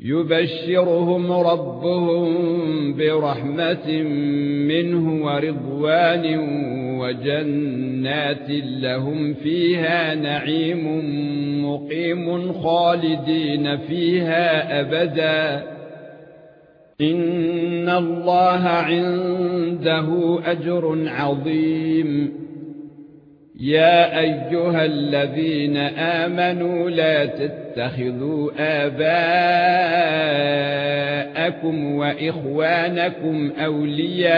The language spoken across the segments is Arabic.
يبشرهم ربهم برحمة منه ورضوان وجنات لهم فيها نعيم مقيم خالدين فيها أبدا. إن الله عنده أجر عظيم. يا أيها الذين آمنوا لا تتخذوا آباءكم وإخوانكم اولياء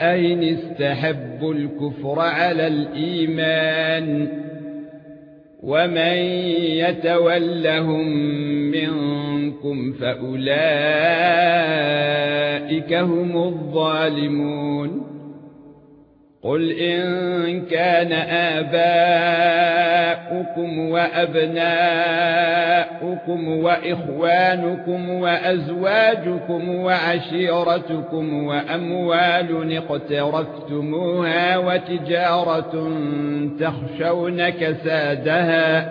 ان استحبوا الكفر على الإيمان ومن يتولهم منكم فأولئك هم الظالمون قل ان كان آباؤكم وابناؤكم واخوانكم وازواجكم وعشيرتكم واموال اقترفتموها وتجاره تخشون كسادها